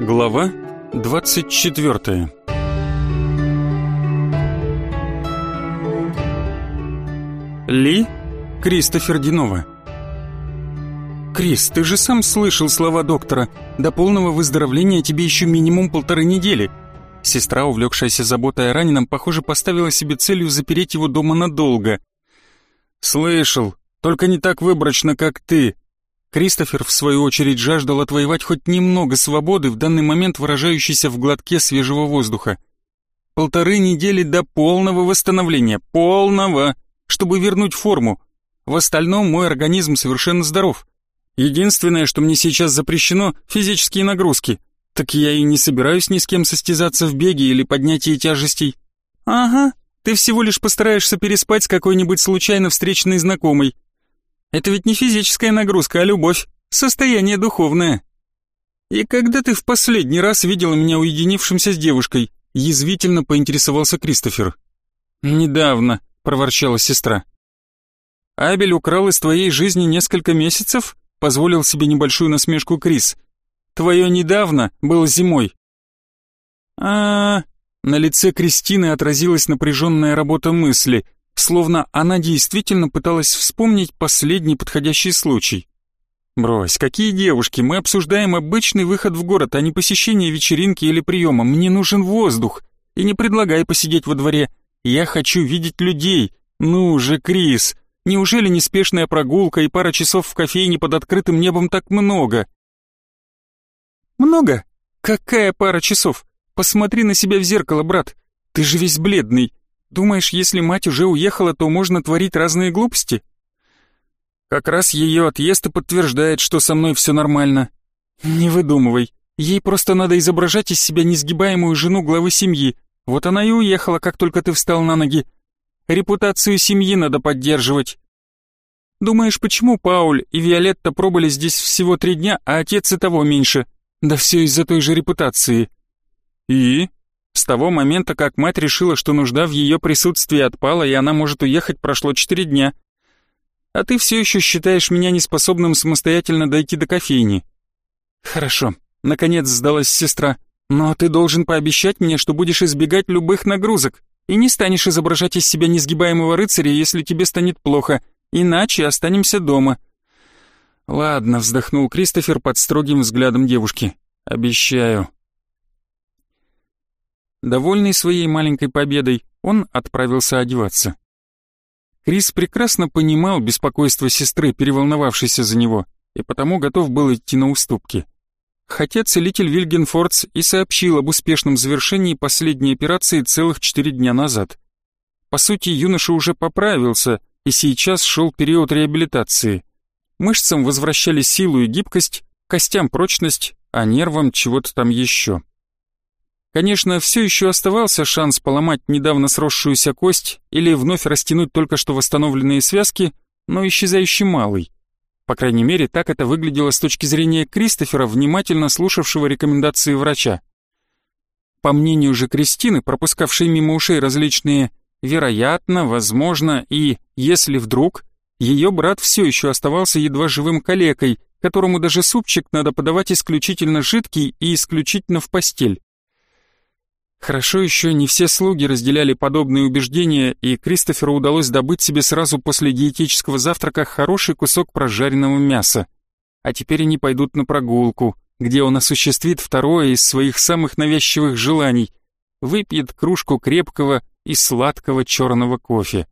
Глава 24 Ли Кристофер Динова «Крис, ты же сам слышал слова доктора. До полного выздоровления тебе еще минимум полторы недели». Сестра, увлекшаяся заботой о раненом, похоже, поставила себе целью запереть его дома надолго. «Слышал, только не так выборочно, как ты», Кристофер, в свою очередь, жаждал отвоевать хоть немного свободы, в данный момент выражающейся в глотке свежего воздуха. Полторы недели до полного восстановления, полного, чтобы вернуть форму. В остальном мой организм совершенно здоров. Единственное, что мне сейчас запрещено — физические нагрузки. Так я и не собираюсь ни с кем состязаться в беге или поднятии тяжестей. Ага, ты всего лишь постараешься переспать с какой-нибудь случайно встреченной знакомой, это ведь не физическая нагрузка, а любовь, состояние духовное. И когда ты в последний раз видела меня уединившимся с девушкой? Язвительно поинтересовался Кристофер. Недавно, проворчала сестра. Абель украл из твоей жизни несколько месяцев? Позволил себе небольшую насмешку Крис. Твое недавно было зимой. А, -а, -а на лице Кристины отразилась напряженная работа мысли — словно она действительно пыталась вспомнить последний подходящий случай. «Брось, какие девушки? Мы обсуждаем обычный выход в город, а не посещение вечеринки или приема. Мне нужен воздух. И не предлагай посидеть во дворе. Я хочу видеть людей. Ну же, Крис, неужели неспешная прогулка и пара часов в кофейне под открытым небом так много?» «Много? Какая пара часов? Посмотри на себя в зеркало, брат. Ты же весь бледный. Думаешь, если мать уже уехала, то можно творить разные глупости? Как раз ее отъезд и подтверждает, что со мной все нормально. Не выдумывай. Ей просто надо изображать из себя несгибаемую жену главы семьи. Вот она и уехала, как только ты встал на ноги. Репутацию семьи надо поддерживать. Думаешь, почему Пауль и Виолетта пробыли здесь всего три дня, а отец и того меньше? Да все из-за той же репутации. И? С того момента, как мать решила, что нужда в ее присутствии отпала, и она может уехать, прошло четыре дня. А ты все еще считаешь меня неспособным самостоятельно дойти до кофейни. Хорошо, наконец сдалась сестра. Но ты должен пообещать мне, что будешь избегать любых нагрузок и не станешь изображать из себя несгибаемого рыцаря, если тебе станет плохо, иначе останемся дома. Ладно, вздохнул Кристофер под строгим взглядом девушки. Обещаю. Довольный своей маленькой победой, он отправился одеваться. Крис прекрасно понимал беспокойство сестры, переволновавшейся за него, и потому готов был идти на уступки. Хотя целитель Вильгенфордс и сообщил об успешном завершении последней операции целых четыре дня назад. По сути, юноша уже поправился, и сейчас шел период реабилитации. Мышцам возвращали силу и гибкость, костям прочность, а нервам чего-то там еще. Конечно, все еще оставался шанс поломать недавно сросшуюся кость или вновь растянуть только что восстановленные связки, но исчезающий малый. По крайней мере, так это выглядело с точки зрения Кристофера, внимательно слушавшего рекомендации врача. По мнению же Кристины, пропускавшей мимо ушей различные «вероятно», «возможно» и «если вдруг», ее брат все еще оставался едва живым калекой, которому даже супчик надо подавать исключительно жидкий и исключительно в постель. Хорошо еще не все слуги разделяли подобные убеждения, и Кристоферу удалось добыть себе сразу после диетического завтрака хороший кусок прожаренного мяса. А теперь они пойдут на прогулку, где он осуществит второе из своих самых навязчивых желаний — выпьет кружку крепкого и сладкого черного кофе.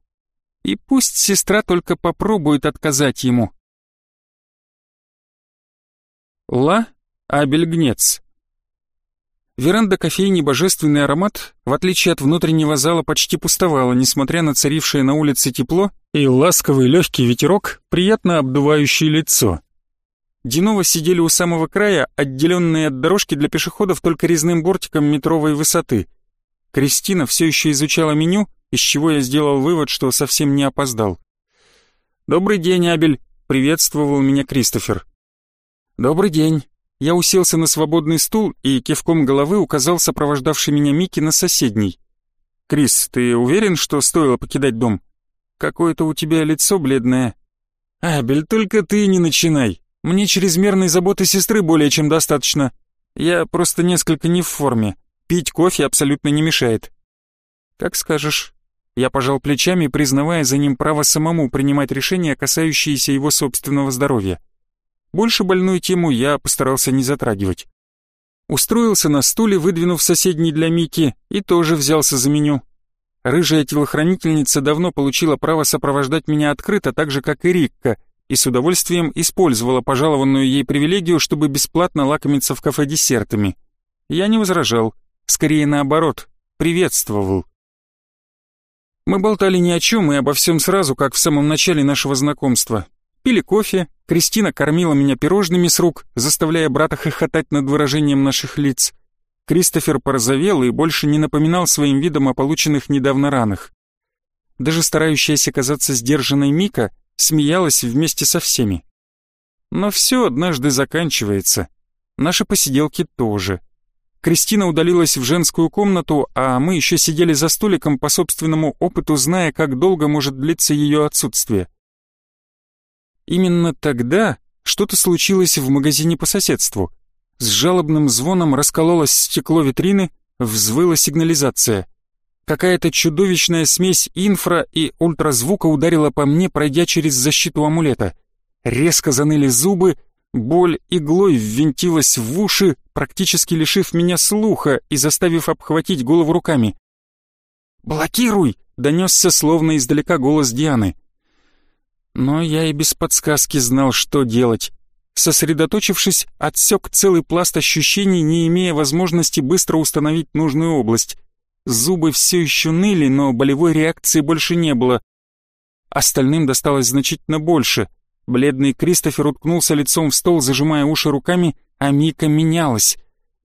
И пусть сестра только попробует отказать ему. Ла Абельгнец Веранда кофейни «Божественный аромат», в отличие от внутреннего зала, почти пустовала, несмотря на царившее на улице тепло и ласковый легкий ветерок, приятно обдувающий лицо. Динова сидели у самого края, отделенные от дорожки для пешеходов только резным бортиком метровой высоты. Кристина все еще изучала меню, из чего я сделал вывод, что совсем не опоздал. «Добрый день, Абель», — приветствовал меня Кристофер. «Добрый день», я уселся на свободный стул и кивком головы указал сопровождавший меня Микки на соседний. «Крис, ты уверен, что стоило покидать дом? Какое-то у тебя лицо бледное». «Абель, только ты не начинай. Мне чрезмерной заботы сестры более чем достаточно. Я просто несколько не в форме. Пить кофе абсолютно не мешает». «Как скажешь». Я пожал плечами, признавая за ним право самому принимать решения, касающиеся его собственного здоровья. Больше больную тему я постарался не затрагивать. Устроился на стуле, выдвинув соседний для Мики, и тоже взялся за меню. Рыжая телохранительница давно получила право сопровождать меня открыто, так же, как и Рикка, и с удовольствием использовала пожалованную ей привилегию, чтобы бесплатно лакомиться в кафе десертами. Я не возражал, скорее наоборот, приветствовал. Мы болтали ни о чем и обо всем сразу, как в самом начале нашего знакомства. Пили кофе, Кристина кормила меня пирожными с рук, заставляя брата хохотать над выражением наших лиц. Кристофер порозовел и больше не напоминал своим видом о полученных недавно ранах. Даже старающаяся казаться сдержанной Мика смеялась вместе со всеми. Но все однажды заканчивается. Наши посиделки тоже. Кристина удалилась в женскую комнату, а мы еще сидели за столиком по собственному опыту, зная, как долго может длиться ее отсутствие. Именно тогда что-то случилось в магазине по соседству. С жалобным звоном раскололось стекло витрины, взвыла сигнализация. Какая-то чудовищная смесь инфра и ультразвука ударила по мне, пройдя через защиту амулета. Резко заныли зубы, боль иглой ввинтилась в уши, практически лишив меня слуха и заставив обхватить голову руками. «Блокируй!» — донесся словно издалека голос Дианы. Но я и без подсказки знал, что делать. Сосредоточившись, отсек целый пласт ощущений, не имея возможности быстро установить нужную область. Зубы все еще ныли, но болевой реакции больше не было. Остальным досталось значительно больше. Бледный Кристофер уткнулся лицом в стол, зажимая уши руками, а Мика менялась.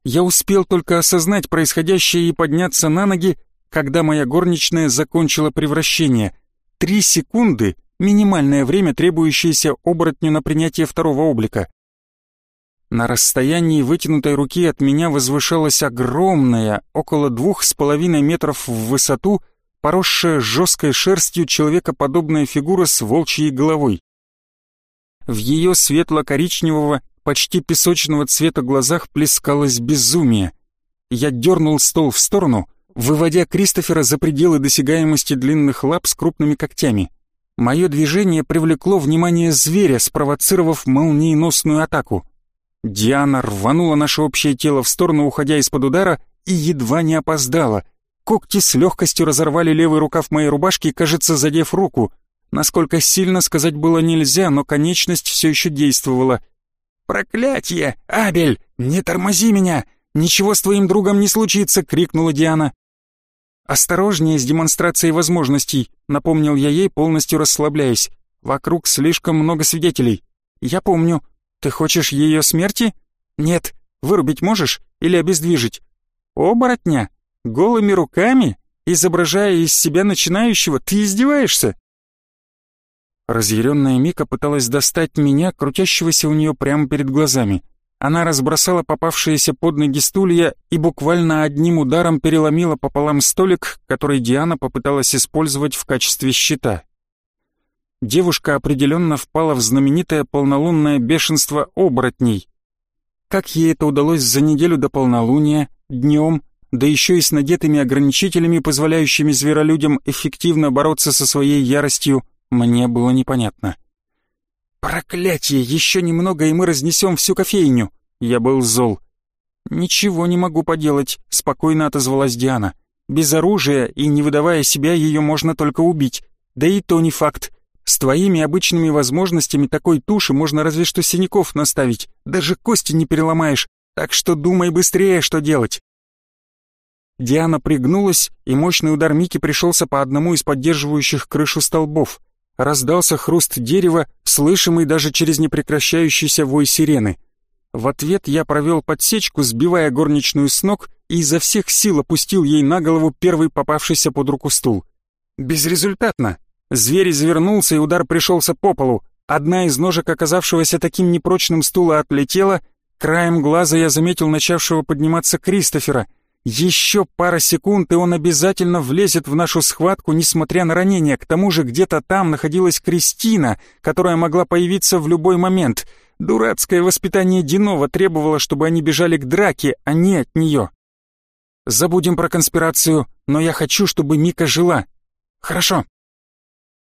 Я успел только осознать происходящее и подняться на ноги, когда моя горничная закончила превращение. Три секунды, минимальное время, требующееся оборотню на принятие второго облика. На расстоянии вытянутой руки от меня возвышалась огромная, около двух с половиной метров в высоту, поросшая жесткой шерстью человекоподобная фигура с волчьей головой. В ее светло-коричневого, почти песочного цвета глазах плескалось безумие. Я дернул стол в сторону, выводя Кристофера за пределы досягаемости длинных лап с крупными когтями. Мое движение привлекло внимание зверя, спровоцировав молниеносную атаку. Диана рванула наше общее тело в сторону, уходя из-под удара, и едва не опоздала. Когти с легкостью разорвали левый рукав моей рубашки, кажется, задев руку. Насколько сильно сказать было нельзя, но конечность все еще действовала. «Проклятье! Абель! Не тормози меня! Ничего с твоим другом не случится!» — крикнула Диана. «Осторожнее с демонстрацией возможностей», — напомнил я ей, полностью расслабляясь. «Вокруг слишком много свидетелей. Я помню. Ты хочешь ее смерти? Нет. Вырубить можешь или обездвижить? Оборотня? Голыми руками? Изображая из себя начинающего, ты издеваешься?» Разъяренная Мика пыталась достать меня, крутящегося у нее прямо перед глазами. Она разбросала попавшиеся под ноги стулья и буквально одним ударом переломила пополам столик, который Диана попыталась использовать в качестве щита. Девушка определенно впала в знаменитое полнолунное бешенство оборотней. Как ей это удалось за неделю до полнолуния, днем, да еще и с надетыми ограничителями, позволяющими зверолюдям эффективно бороться со своей яростью, мне было непонятно. «Проклятие! Еще немного, и мы разнесем всю кофейню!» Я был зол. «Ничего не могу поделать», — спокойно отозвалась Диана. «Без оружия и не выдавая себя ее можно только убить. Да и то не факт. С твоими обычными возможностями такой туши можно разве что синяков наставить. Даже кости не переломаешь. Так что думай быстрее, что делать». Диана пригнулась, и мощный удар Мики пришелся по одному из поддерживающих крышу столбов — Раздался хруст дерева, слышимый даже через непрекращающийся вой сирены. В ответ я провел подсечку, сбивая горничную с ног и изо всех сил опустил ей на голову первый попавшийся под руку стул. Безрезультатно. Зверь извернулся, и удар пришелся по полу. Одна из ножек, оказавшегося таким непрочным стула, отлетела. Краем глаза я заметил начавшего подниматься Кристофера — еще пара секунд, и он обязательно влезет в нашу схватку, несмотря на ранение. К тому же где-то там находилась Кристина, которая могла появиться в любой момент. Дурацкое воспитание Динова требовало, чтобы они бежали к драке, а не от нее. Забудем про конспирацию, но я хочу, чтобы Мика жила. Хорошо.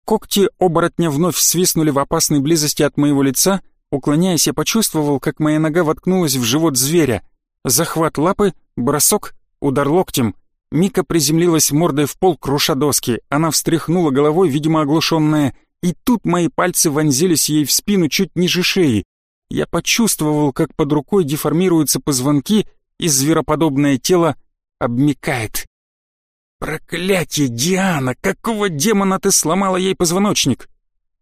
Когти оборотня вновь свистнули в опасной близости от моего лица. Уклоняясь, я почувствовал, как моя нога воткнулась в живот зверя. Захват лапы, бросок, удар локтем. Мика приземлилась мордой в пол, круша доски. Она встряхнула головой, видимо, оглушенная, и тут мои пальцы вонзились ей в спину чуть ниже шеи. Я почувствовал, как под рукой деформируются позвонки, и звероподобное тело обмикает. «Проклятие, Диана! Какого демона ты сломала ей позвоночник?»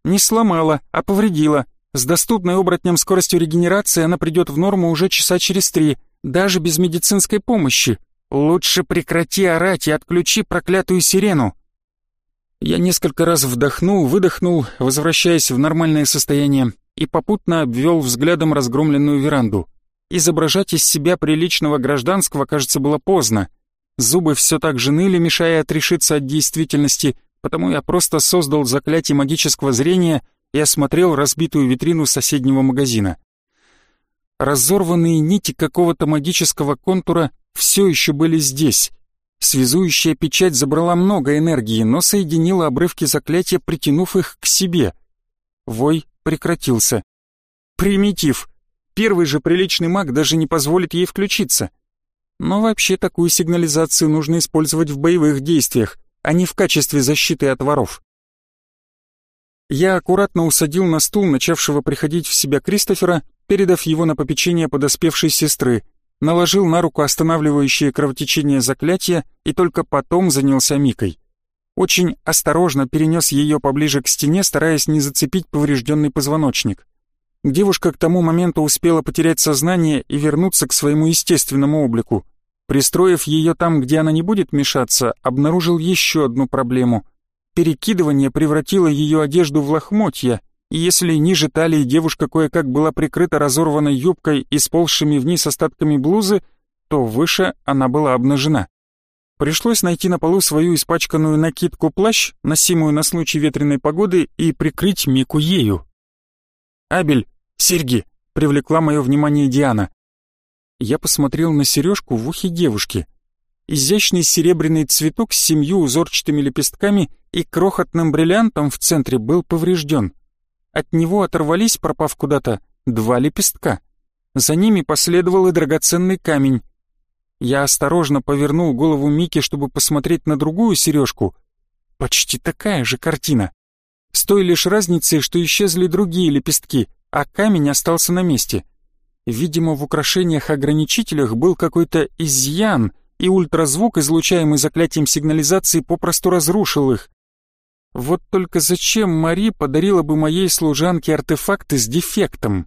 «Не сломала, а повредила. С доступной оборотнем скоростью регенерации она придет в норму уже часа через три, даже без медицинской помощи. Лучше прекрати орать и отключи проклятую сирену». Я несколько раз вдохнул, выдохнул, возвращаясь в нормальное состояние, и попутно обвел взглядом разгромленную веранду. Изображать из себя приличного гражданского, кажется, было поздно. Зубы все так же ныли, мешая отрешиться от действительности, потому я просто создал заклятие магического зрения и осмотрел разбитую витрину соседнего магазина. Разорванные нити какого-то магического контура все еще были здесь. Связующая печать забрала много энергии, но соединила обрывки заклятия, притянув их к себе. Вой прекратился. Примитив. Первый же приличный маг даже не позволит ей включиться. Но вообще такую сигнализацию нужно использовать в боевых действиях, а не в качестве защиты от воров. Я аккуратно усадил на стул начавшего приходить в себя Кристофера, передав его на попечение подоспевшей сестры, наложил на руку останавливающее кровотечение заклятия и только потом занялся Микой. Очень осторожно перенес ее поближе к стене, стараясь не зацепить поврежденный позвоночник. Девушка к тому моменту успела потерять сознание и вернуться к своему естественному облику. Пристроив ее там, где она не будет мешаться, обнаружил еще одну проблему. Перекидывание превратило ее одежду в лохмотья, если ниже талии девушка кое-как была прикрыта разорванной юбкой и сползшими вниз остатками блузы, то выше она была обнажена. Пришлось найти на полу свою испачканную накидку-плащ, носимую на случай ветреной погоды, и прикрыть Мику ею. «Абель, серьги!» — привлекла мое внимание Диана. Я посмотрел на сережку в ухе девушки. Изящный серебряный цветок с семью узорчатыми лепестками и крохотным бриллиантом в центре был поврежден. От него оторвались, пропав куда-то, два лепестка. За ними последовал и драгоценный камень. Я осторожно повернул голову Мики, чтобы посмотреть на другую сережку. Почти такая же картина. С той лишь разницей, что исчезли другие лепестки, а камень остался на месте. Видимо, в украшениях-ограничителях был какой-то изъян, и ультразвук, излучаемый заклятием сигнализации, попросту разрушил их. Вот только зачем Мари подарила бы моей служанке артефакты с дефектом?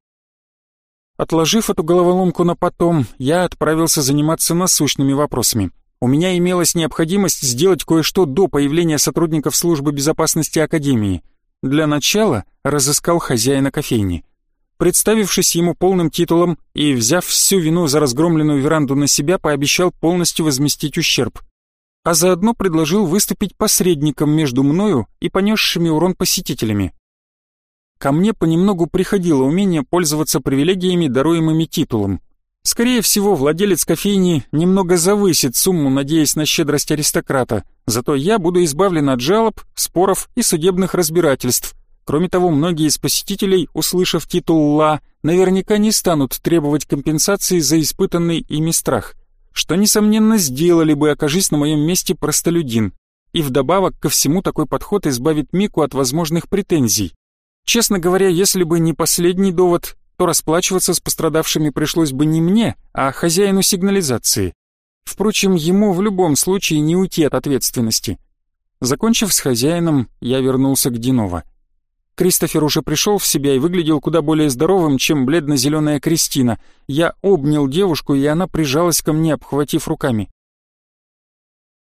Отложив эту головоломку на потом, я отправился заниматься насущными вопросами. У меня имелась необходимость сделать кое-что до появления сотрудников службы безопасности Академии. Для начала разыскал хозяина кофейни. Представившись ему полным титулом и взяв всю вину за разгромленную веранду на себя, пообещал полностью возместить ущерб. А заодно предложил выступить посредником между мною и понесшими урон посетителями. Ко мне понемногу приходило умение пользоваться привилегиями, даруемыми титулом. Скорее всего, владелец кофейни немного завысит сумму, надеясь на щедрость аристократа, зато я буду избавлен от жалоб, споров и судебных разбирательств. Кроме того, многие из посетителей, услышав титул «Ла», наверняка не станут требовать компенсации за испытанный ими страх, что, несомненно, сделали бы, окажись на моем месте простолюдин. И вдобавок ко всему такой подход избавит Мику от возможных претензий. Честно говоря, если бы не последний довод, то расплачиваться с пострадавшими пришлось бы не мне, а хозяину сигнализации. Впрочем, ему в любом случае не уйти от ответственности. Закончив с хозяином, я вернулся к Динова. Кристофер уже пришел в себя и выглядел куда более здоровым, чем бледно-зеленая Кристина. Я обнял девушку, и она прижалась ко мне, обхватив руками.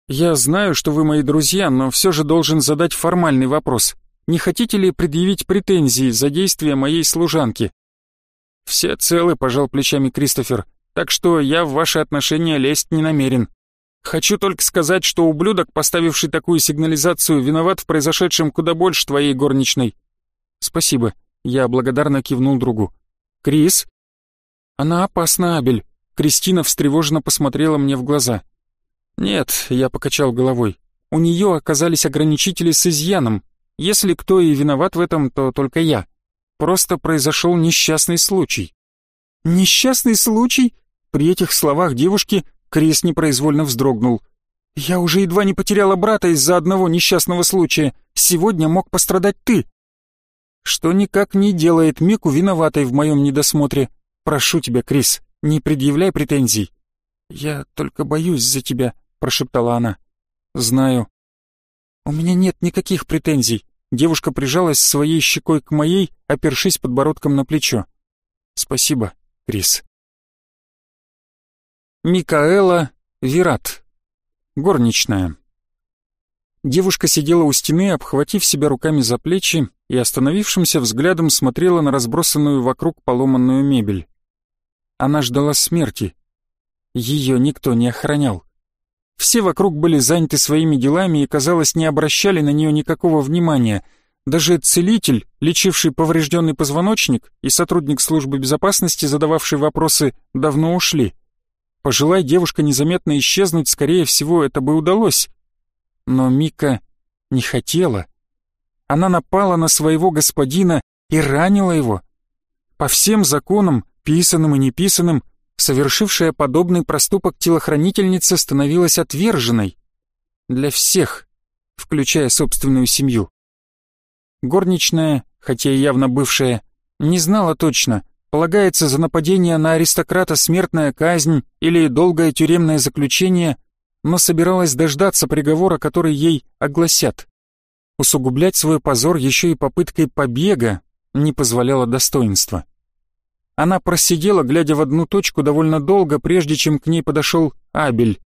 «Я знаю, что вы мои друзья, но все же должен задать формальный вопрос. Не хотите ли предъявить претензии за действия моей служанки?» «Все целы», — пожал плечами Кристофер, «так что я в ваши отношения лезть не намерен. Хочу только сказать, что ублюдок, поставивший такую сигнализацию, виноват в произошедшем куда больше твоей горничной». «Спасибо», — я благодарно кивнул другу. «Крис?» «Она опасна, Абель», — Кристина встревоженно посмотрела мне в глаза. «Нет», — я покачал головой, — «у нее оказались ограничители с изъяном. Если кто и виноват в этом, то только я. Просто произошел несчастный случай». «Несчастный случай?» При этих словах девушки Крис непроизвольно вздрогнул. «Я уже едва не потеряла брата из-за одного несчастного случая. Сегодня мог пострадать ты». «Что никак не делает Мику виноватой в моем недосмотре. Прошу тебя, Крис, не предъявляй претензий». «Я только боюсь за тебя», — прошептала она. «Знаю». «У меня нет никаких претензий». Девушка прижалась своей щекой к моей, опершись подбородком на плечо. «Спасибо, Крис». Микаэла Вират. Горничная. Девушка сидела у стены, обхватив себя руками за плечи и остановившимся взглядом смотрела на разбросанную вокруг поломанную мебель. Она ждала смерти. Ее никто не охранял. Все вокруг были заняты своими делами и, казалось, не обращали на нее никакого внимания. Даже целитель, лечивший поврежденный позвоночник, и сотрудник службы безопасности, задававший вопросы, давно ушли. Пожелай девушка незаметно исчезнуть, скорее всего, это бы удалось. Но Мика не хотела. Она напала на своего господина и ранила его. По всем законам, писанным и неписанным, совершившая подобный проступок телохранительница становилась отверженной. Для всех, включая собственную семью. Горничная, хотя и явно бывшая, не знала точно, полагается за нападение на аристократа смертная казнь или долгое тюремное заключение, но собиралась дождаться приговора, который ей огласят. Усугублять свой позор еще и попыткой побега не позволяло достоинства. Она просидела, глядя в одну точку, довольно долго, прежде чем к ней подошел Абель.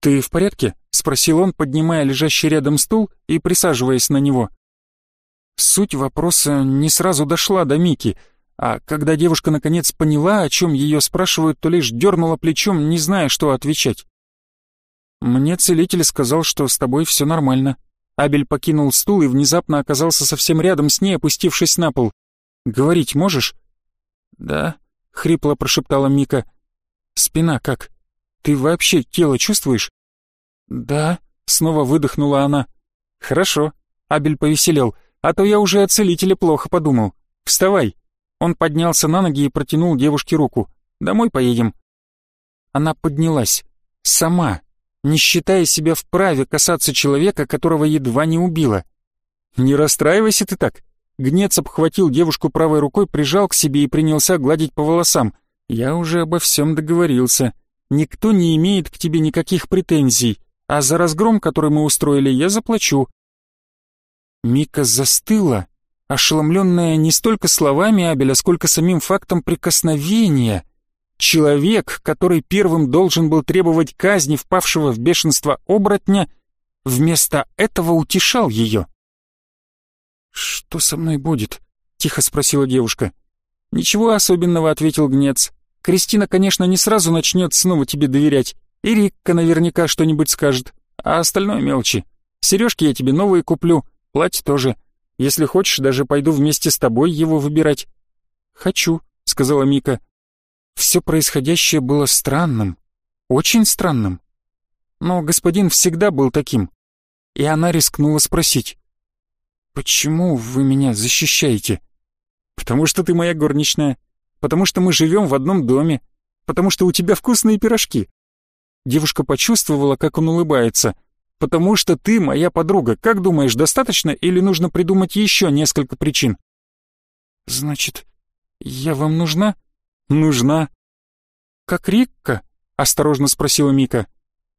«Ты в порядке?» — спросил он, поднимая лежащий рядом стул и присаживаясь на него. Суть вопроса не сразу дошла до Мики — а когда девушка наконец поняла, о чем ее спрашивают, то лишь дернула плечом, не зная, что отвечать. «Мне целитель сказал, что с тобой все нормально». Абель покинул стул и внезапно оказался совсем рядом с ней, опустившись на пол. «Говорить можешь?» «Да», — хрипло прошептала Мика. «Спина как? Ты вообще тело чувствуешь?» «Да», — снова выдохнула она. «Хорошо», — Абель повеселел, «а то я уже о целителе плохо подумал. Вставай». Он поднялся на ноги и протянул девушке руку. «Домой поедем». Она поднялась. Сама, не считая себя вправе касаться человека, которого едва не убила. «Не расстраивайся ты так». Гнец обхватил девушку правой рукой, прижал к себе и принялся гладить по волосам. «Я уже обо всем договорился. Никто не имеет к тебе никаких претензий, а за разгром, который мы устроили, я заплачу». Мика застыла, ошеломленная не столько словами Абеля, сколько самим фактом прикосновения. Человек, который первым должен был требовать казни впавшего в бешенство оборотня, вместо этого утешал ее. «Что со мной будет?» — тихо спросила девушка. «Ничего особенного», — ответил Гнец. «Кристина, конечно, не сразу начнет снова тебе доверять, и Рикка наверняка что-нибудь скажет, а остальное мелочи. Сережки я тебе новые куплю, платье тоже». Если хочешь, даже пойду вместе с тобой его выбирать». «Хочу», — сказала Мика. Все происходящее было странным, очень странным. Но господин всегда был таким. И она рискнула спросить. «Почему вы меня защищаете?» «Потому что ты моя горничная. Потому что мы живем в одном доме. Потому что у тебя вкусные пирожки». Девушка почувствовала, как он улыбается — потому что ты моя подруга. Как думаешь, достаточно или нужно придумать еще несколько причин?» «Значит, я вам нужна?» «Нужна». «Как Рикка?» — осторожно спросила Мика.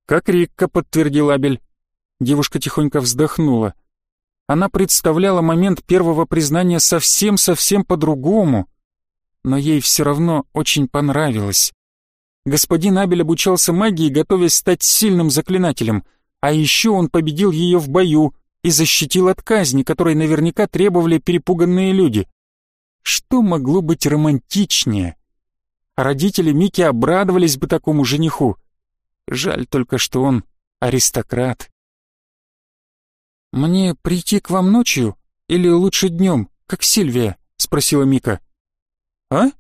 «Как Рикка», — подтвердил Абель. Девушка тихонько вздохнула. Она представляла момент первого признания совсем-совсем по-другому, но ей все равно очень понравилось. Господин Абель обучался магии, готовясь стать сильным заклинателем — а еще он победил ее в бою и защитил от казни, которой наверняка требовали перепуганные люди. Что могло быть романтичнее? Родители Мики обрадовались бы такому жениху. Жаль только, что он аристократ. «Мне прийти к вам ночью или лучше днем, как Сильвия?» — спросила Мика. «А?»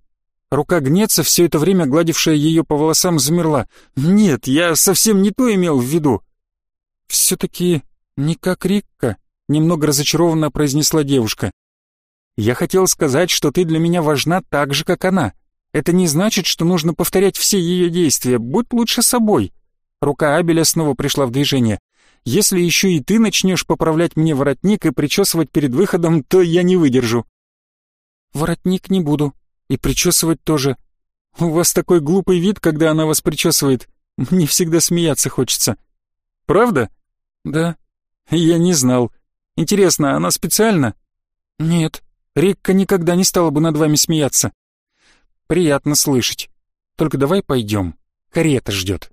Рука гнется, все это время гладившая ее по волосам, замерла. «Нет, я совсем не то имел в виду». «Все-таки не как Рикка», — немного разочарованно произнесла девушка. «Я хотел сказать, что ты для меня важна так же, как она. Это не значит, что нужно повторять все ее действия. Будь лучше собой». Рука Абеля снова пришла в движение. «Если еще и ты начнешь поправлять мне воротник и причесывать перед выходом, то я не выдержу». «Воротник не буду», и причесывать тоже. У вас такой глупый вид, когда она вас причесывает. Мне всегда смеяться хочется. Правда? Да. Я не знал. Интересно, она специально? Нет. Рикка никогда не стала бы над вами смеяться. Приятно слышать. Только давай пойдем. Карета ждет.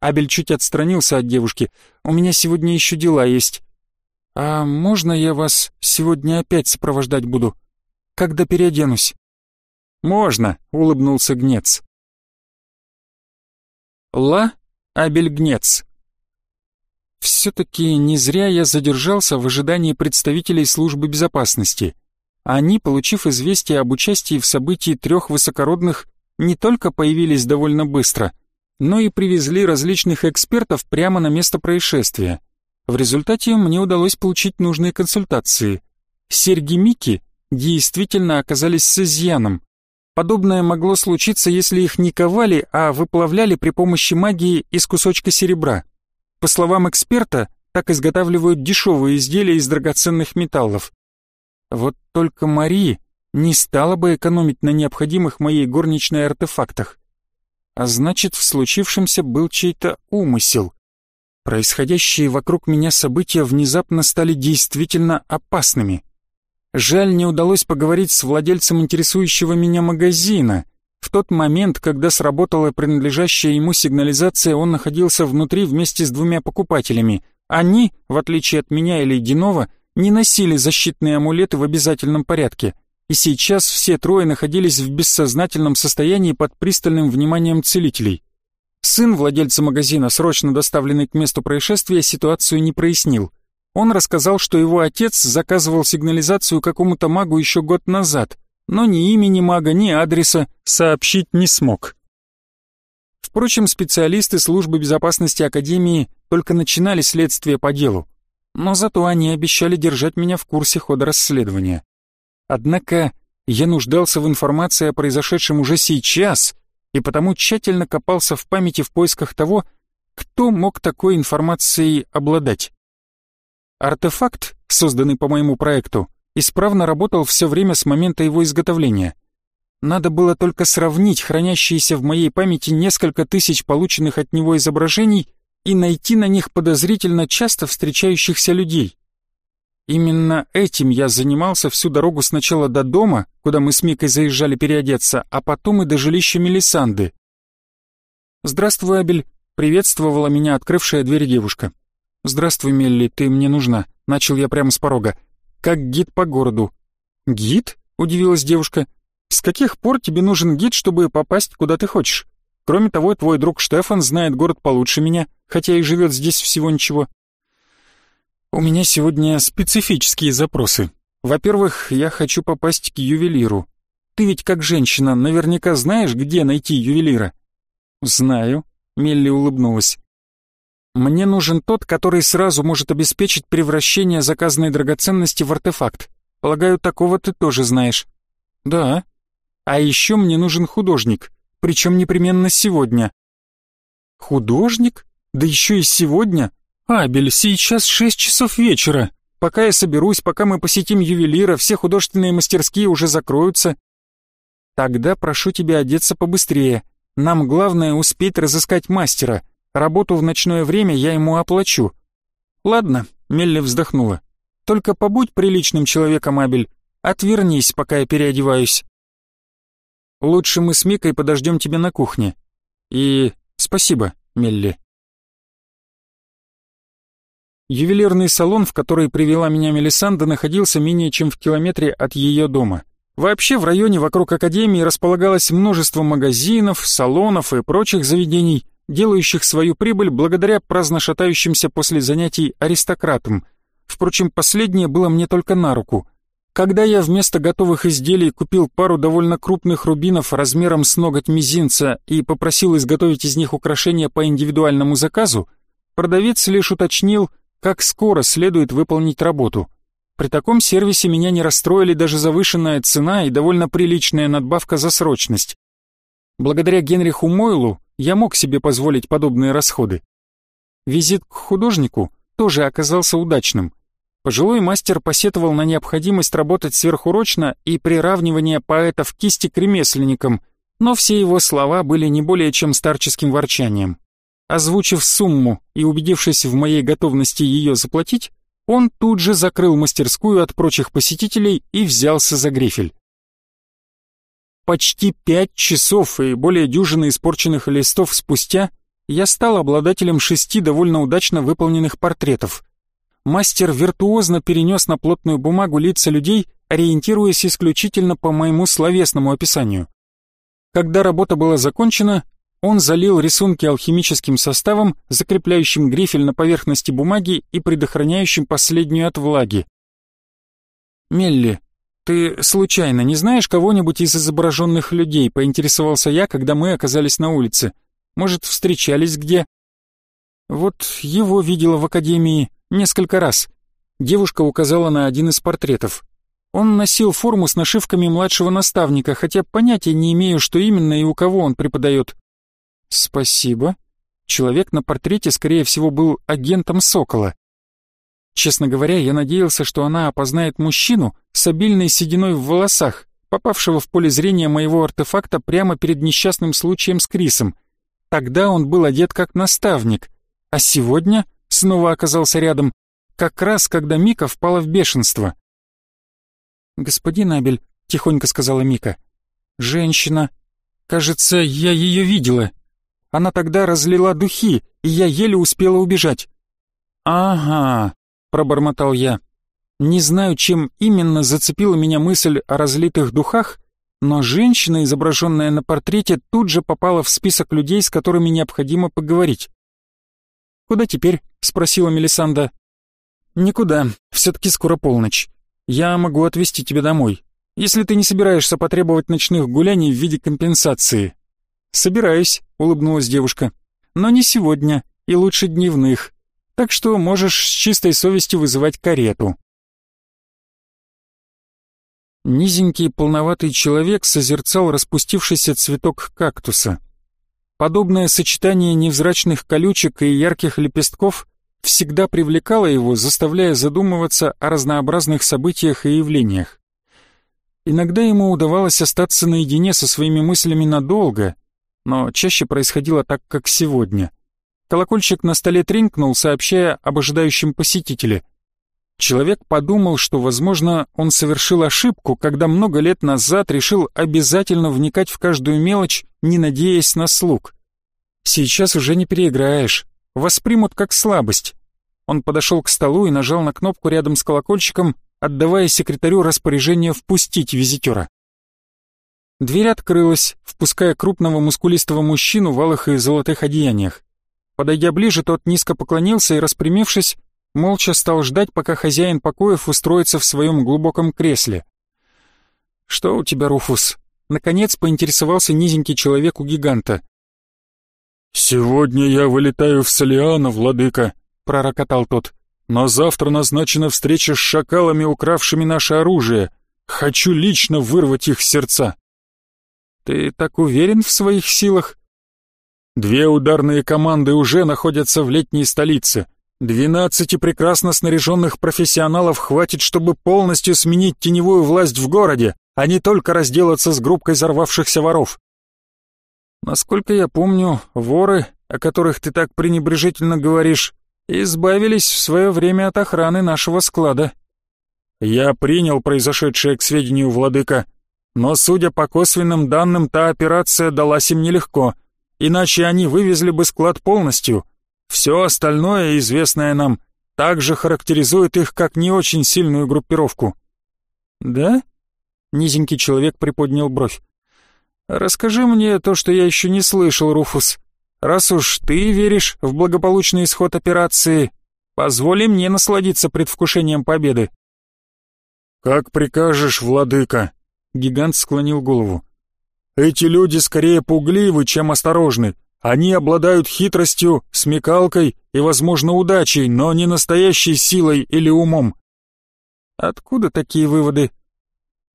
Абель чуть отстранился от девушки. У меня сегодня еще дела есть. А можно я вас сегодня опять сопровождать буду? Когда переоденусь? «Можно», — улыбнулся Гнец. Ла Абельгнец. Все-таки не зря я задержался в ожидании представителей службы безопасности. Они, получив известие об участии в событии трех высокородных, не только появились довольно быстро, но и привезли различных экспертов прямо на место происшествия. В результате мне удалось получить нужные консультации. Серьги Мики действительно оказались с изъяном, Подобное могло случиться, если их не ковали, а выплавляли при помощи магии из кусочка серебра. По словам эксперта, так изготавливают дешевые изделия из драгоценных металлов. Вот только Мари не стала бы экономить на необходимых моей горничной артефактах. А значит, в случившемся был чей-то умысел. Происходящие вокруг меня события внезапно стали действительно опасными. Жаль, не удалось поговорить с владельцем интересующего меня магазина. В тот момент, когда сработала принадлежащая ему сигнализация, он находился внутри вместе с двумя покупателями. Они, в отличие от меня и Ледянова, не носили защитные амулеты в обязательном порядке. И сейчас все трое находились в бессознательном состоянии под пристальным вниманием целителей. Сын владельца магазина, срочно доставленный к месту происшествия, ситуацию не прояснил. Он рассказал, что его отец заказывал сигнализацию какому-то магу еще год назад, но ни имени мага, ни адреса сообщить не смог. Впрочем, специалисты службы безопасности Академии только начинали следствие по делу, но зато они обещали держать меня в курсе хода расследования. Однако я нуждался в информации о произошедшем уже сейчас, и потому тщательно копался в памяти в поисках того, кто мог такой информацией обладать. Артефакт, созданный по моему проекту, исправно работал все время с момента его изготовления. Надо было только сравнить хранящиеся в моей памяти несколько тысяч полученных от него изображений и найти на них подозрительно часто встречающихся людей. Именно этим я занимался всю дорогу сначала до дома, куда мы с Микой заезжали переодеться, а потом и до жилища Мелисанды. «Здравствуй, Абель», — приветствовала меня открывшая дверь девушка. «Здравствуй, Мелли, ты мне нужна», — начал я прямо с порога. «Как гид по городу». «Гид?» — удивилась девушка. «С каких пор тебе нужен гид, чтобы попасть куда ты хочешь? Кроме того, твой друг Штефан знает город получше меня, хотя и живет здесь всего ничего». «У меня сегодня специфические запросы. Во-первых, я хочу попасть к ювелиру. Ты ведь как женщина наверняка знаешь, где найти ювелира?» «Знаю», — Мелли улыбнулась. Мне нужен тот, который сразу может обеспечить превращение заказанной драгоценности в артефакт. Полагаю, такого ты тоже знаешь. Да. А еще мне нужен художник, причем непременно сегодня. Художник? Да еще и сегодня? Абель, сейчас шесть часов вечера. Пока я соберусь, пока мы посетим ювелира, все художественные мастерские уже закроются. Тогда прошу тебя одеться побыстрее. Нам главное успеть разыскать мастера. Работу в ночное время я ему оплачу. Ладно, Мелли вздохнула. Только побудь приличным человеком, Абель. Отвернись, пока я переодеваюсь. Лучше мы с Микой подождем тебя на кухне. И спасибо, Мелли. Ювелирный салон, в который привела меня Мелисанда, находился менее чем в километре от ее дома. Вообще в районе вокруг академии располагалось множество магазинов, салонов и прочих заведений, делающих свою прибыль благодаря праздно шатающимся после занятий аристократам. Впрочем, последнее было мне только на руку. Когда я вместо готовых изделий купил пару довольно крупных рубинов размером с ноготь мизинца и попросил изготовить из них украшения по индивидуальному заказу, продавец лишь уточнил, как скоро следует выполнить работу. При таком сервисе меня не расстроили даже завышенная цена и довольно приличная надбавка за срочность. Благодаря Генриху Мойлу я мог себе позволить подобные расходы. Визит к художнику тоже оказался удачным. Пожилой мастер посетовал на необходимость работать сверхурочно и приравнивание поэта в кисти к ремесленникам, но все его слова были не более чем старческим ворчанием. Озвучив сумму и убедившись в моей готовности ее заплатить, он тут же закрыл мастерскую от прочих посетителей и взялся за грифель. Почти пять часов и более дюжины испорченных листов спустя я стал обладателем шести довольно удачно выполненных портретов мастер виртуозно перенес на плотную бумагу лица людей, ориентируясь исключительно по моему словесному описанию. Когда работа была закончена, он залил рисунки алхимическим составом, закрепляющим грифель на поверхности бумаги и предохраняющим последнюю от влаги. «Мелли, ты случайно не знаешь кого-нибудь из изображенных людей?» — поинтересовался я, когда мы оказались на улице. «Может, встречались где?» «Вот его видела в академии. Несколько раз. Девушка указала на один из портретов. Он носил форму с нашивками младшего наставника, хотя понятия не имею, что именно и у кого он преподает. Спасибо. Человек на портрете, скорее всего, был агентом Сокола. Честно говоря, я надеялся, что она опознает мужчину с обильной сединой в волосах, попавшего в поле зрения моего артефакта прямо перед несчастным случаем с Крисом. Тогда он был одет как наставник, а сегодня снова оказался рядом, как раз когда Мика впала в бешенство. «Господин Абель», — тихонько сказала Мика, — «женщина. Кажется, я ее видела. Она тогда разлила духи, и я еле успела убежать». «Ага», — пробормотал я. Не знаю, чем именно зацепила меня мысль о разлитых духах, но женщина, изображенная на портрете, тут же попала в список людей, с которыми необходимо поговорить. «Куда теперь?» — спросила Мелисанда. «Никуда, все-таки скоро полночь. Я могу отвезти тебя домой, если ты не собираешься потребовать ночных гуляний в виде компенсации». «Собираюсь», — улыбнулась девушка. «Но не сегодня, и лучше дневных. Так что можешь с чистой совестью вызывать карету». Низенький полноватый человек созерцал распустившийся цветок кактуса. Подобное сочетание невзрачных колючек и ярких лепестков всегда привлекало его, заставляя задумываться о разнообразных событиях и явлениях. Иногда ему удавалось остаться наедине со своими мыслями надолго, но чаще происходило так, как сегодня. Колокольчик на столе тренькнул, сообщая об ожидающем посетителе. Человек подумал, что, возможно, он совершил ошибку, когда много лет назад решил обязательно вникать в каждую мелочь, не надеясь на слуг. Сейчас уже не переиграешь, воспримут как слабость. Он подошел к столу и нажал на кнопку рядом с колокольчиком, отдавая секретарю распоряжение впустить визитера. Дверь открылась, впуская крупного мускулистого мужчину в алых и золотых одеяниях. Подойдя ближе, тот низко поклонился и, распрямившись, молча стал ждать, пока хозяин покоев устроится в своем глубоком кресле. «Что у тебя, Руфус?» Наконец поинтересовался низенький человек у гиганта. «Сегодня я вылетаю в Солиана, владыка», — пророкотал тот. «Но завтра назначена встреча с шакалами, укравшими наше оружие. Хочу лично вырвать их сердца». «Ты так уверен в своих силах?» Две ударные команды уже находятся в летней столице. Двенадцати прекрасно снаряженных профессионалов хватит, чтобы полностью сменить теневую власть в городе, а не только разделаться с группкой взорвавшихся воров. Насколько я помню, воры, о которых ты так пренебрежительно говоришь, избавились в свое время от охраны нашего склада. Я принял произошедшее к сведению, владыка, но, судя по косвенным данным, та операция далась им нелегко, иначе они вывезли бы склад полностью. Все остальное, известное нам, также характеризует их как не очень сильную группировку. «Да?» — низенький человек приподнял бровь. «Расскажи мне то, что я еще не слышал, Руфус. Раз уж ты веришь в благополучный исход операции, позволь мне насладиться предвкушением победы». «Как прикажешь, владыка!» Гигант склонил голову. «Эти люди скорее пугливы, чем осторожны. Они обладают хитростью, смекалкой и, возможно, удачей, но не настоящей силой или умом». «Откуда такие выводы?»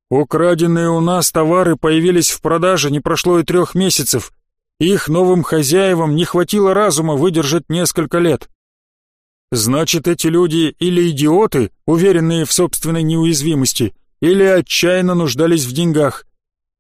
«Украденные у нас товары появились в продаже, не прошло и трех месяцев. Их новым хозяевам не хватило разума выдержать несколько лет. Значит, эти люди или идиоты, уверенные в собственной неуязвимости, или отчаянно нуждались в деньгах.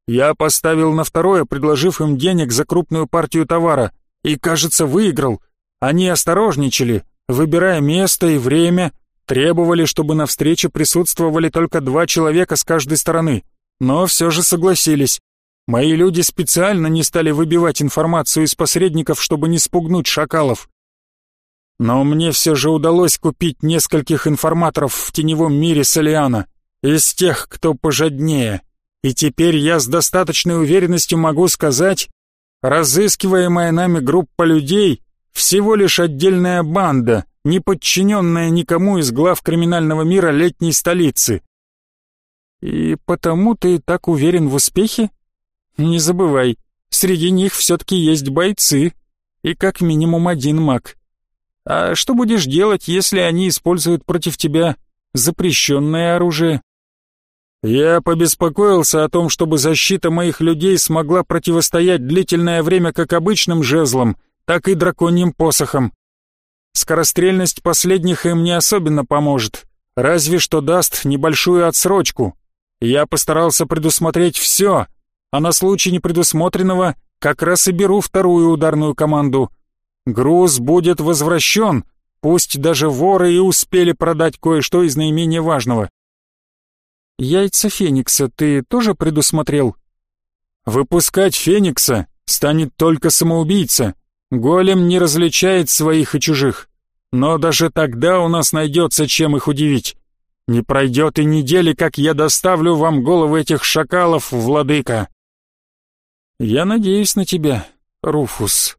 Я поставил на второе, предложив им денег за крупную партию товара, и, кажется, выиграл. Они осторожничали, выбирая место и время, требовали, чтобы на встрече присутствовали только два человека с каждой стороны, но все же согласились. Мои люди специально не стали выбивать информацию из посредников, чтобы не спугнуть шакалов. Но мне все же удалось купить нескольких информаторов в теневом мире Солиана, из тех, кто пожаднее. И теперь я с достаточной уверенностью могу сказать, разыскиваемая нами группа людей всего лишь отдельная банда, не подчиненная никому из глав криминального мира летней столицы. И потому ты так уверен в успехе? Не забывай, среди них все-таки есть бойцы, и как минимум один маг. А что будешь делать, если они используют против тебя запрещенное оружие? Я побеспокоился о том, чтобы защита моих людей смогла противостоять длительное время как обычным жезлам, так и драконьим посохам. Скорострельность последних им не особенно поможет, разве что даст небольшую отсрочку. Я постарался предусмотреть все, а на случай непредусмотренного как раз и беру вторую ударную команду — Груз будет возвращен, пусть даже воры и успели продать кое-что из наименее важного. Яйца Феникса ты тоже предусмотрел? Выпускать Феникса станет только самоубийца. Голем не различает своих и чужих. Но даже тогда у нас найдется чем их удивить. Не пройдет и недели, как я доставлю вам головы этих шакалов, владыка. Я надеюсь на тебя, Руфус.